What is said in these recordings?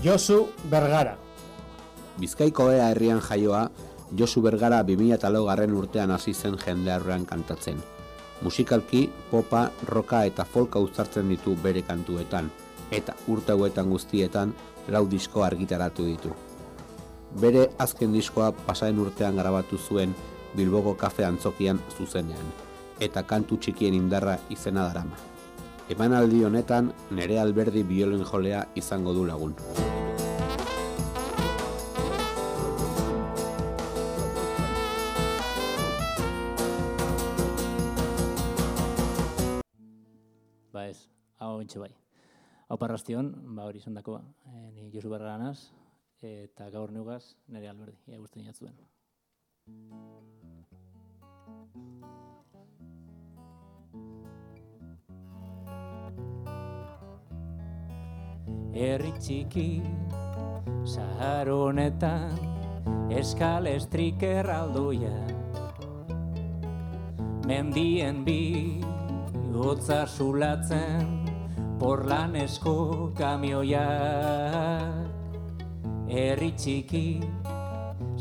Josu Bergara. Bizkaiko ea herrian jaioa, Josu Bergara 2008 garren urtean hasi zen jendearrean kantatzen. Musikalki, popa, roka eta folka uzartzen ditu bere kantuetan, eta urte hauetan guztietan lau disko argitaratu ditu. Bere azken diskoa pasaen urtean grabatu zuen Bilboko kafe antzokian zuzenean, eta kantu txikien indarra izena darama. Emanaldi honetan nere alberdi biolen jolea izango du lagun. Ba ez, hau entxe bai. Hau parrastion, ba hori izan dako, e, ni Josu Berganaz, eta gaur neugaz nire alberdi, ea guztien jatzuen. Herri txiki, zahar honetan, eskal estrik erraldoia. Mendien bi, hotza zulatzen, porlanesko kamioia. Herri txiki,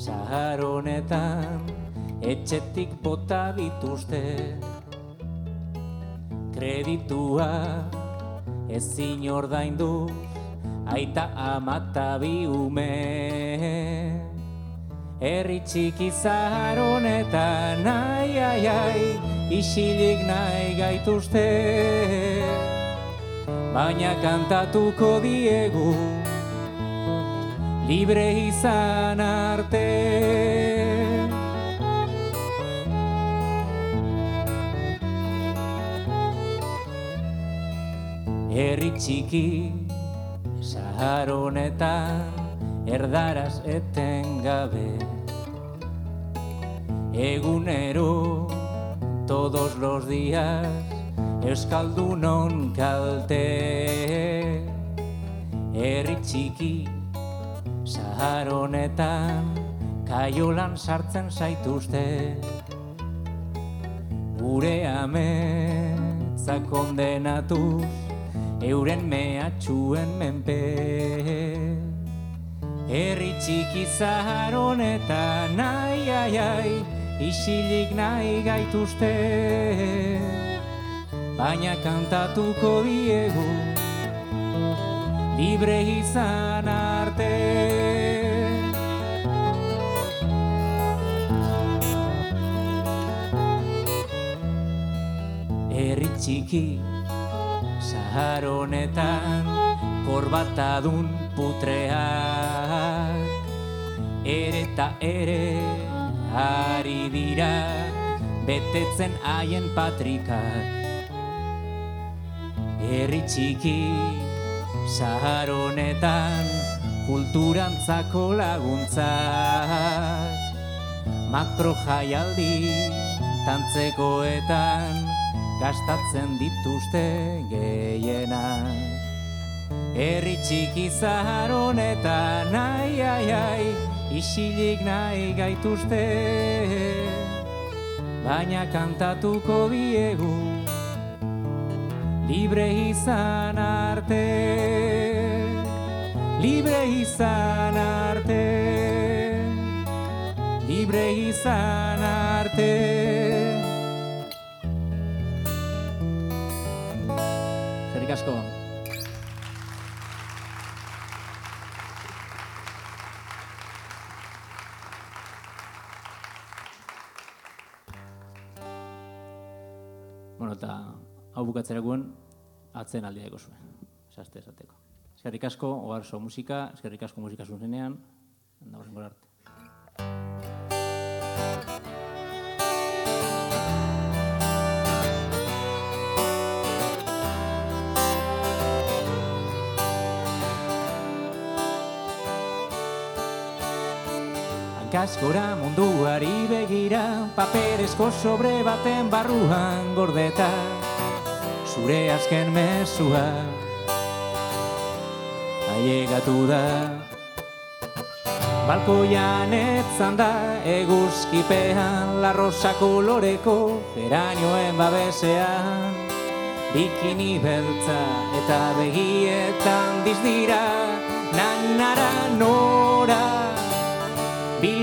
zahar honetan, etxetik bota dituzte. Kreditua, ezin ordaindu, aita amata bi ume. Herri txiki zahar honetan, ai, ai, ai, isilik nahi gaituzte. Baina kantatuko diegu, libre izan arte. Herri txiki, zahar honetan, erdaraz eten gabe. Egunero, todos los días, euskaldunon kalte. Herri txiki, zahar honetan, kaiolan sartzen zaituzte. Gure ametza kondenatuz, euren mehatxuen menpe. Herri txiki zahar honetan, ai, ai, ai, isilik nahi gaituzte. Baina kantatuko diegu, libre izan arte. Herri txiki, zahar honetan, korbatadun putreak. Ere eta ere, ari dira, betetzen haien patrikak. Herri txiki, zahar honetan, kulturantzako laguntzak. Makro jaialdi, tantzekoetan, gastatzen dituzte gehienak. Herri txiki zahar honetan, ai, ai, ai, isilik nahi gaituzte. Baina kantatuko diegu, libre izan arte. Libre izan arte. Libre izan arte. Eskerrik asko. Eta hau bukatzerakoan atzen aldiako zuen. Esaste esateko. Eskerrik asko, oharso musika, eskerrik asko musika zuzenean, da horren arte. Hankazgora munduari begira, paperezko sobre baten barruan gordeta, zure azken mezua, ailegatu da. Balkoian etzan da, eguzkipean, la rosa koloreko, geranioen babesean, bikini beltza eta begietan dizdira,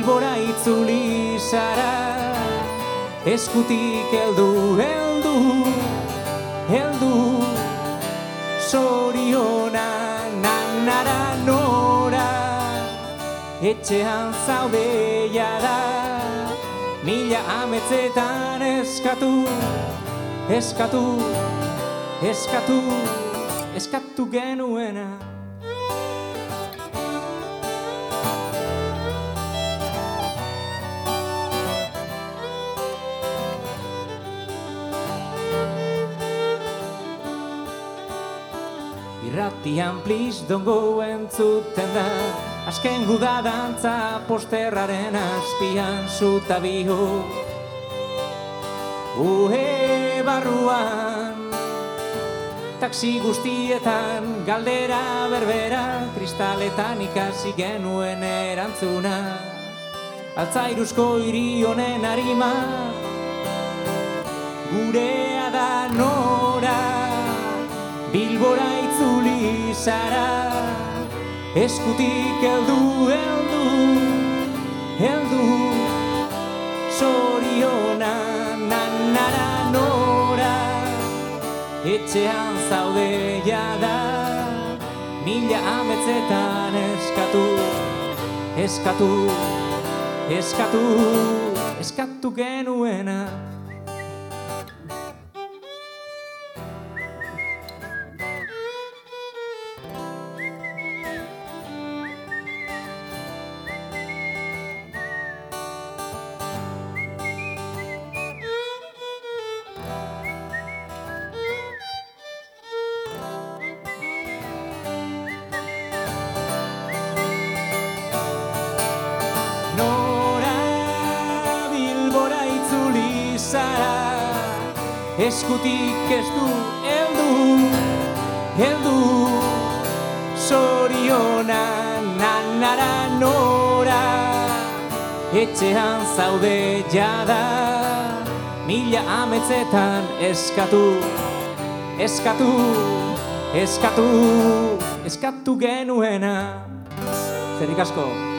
nan itzuli zara Eskutik heldu, heldu, heldu. Zoriona nanara nora Etxean zaude jada. Mila ametzetan eskatu Eskatu, eskatu, eskatu genuena Irratian please don't go entzuten da. Azken guda dantza posterraren azpian zuta biho Uhe barruan Taxi guztietan galdera berbera Kristaletan ikasi genuen erantzuna. Altzairuzko hiri honen harima Gurea zara Eskutik heldu, heldu, heldu. Zoriona nanara nora Etxean zaude jada. Mila ametzetan eskatu Eskatu, eskatu, eskatu genuena zara Eskutik ez du heldu, heldu Zoriona nanara nora Etxean zaude jada Mila ametzetan eskatu Eskatu, eskatu, eskatu genuena Zerrik asko.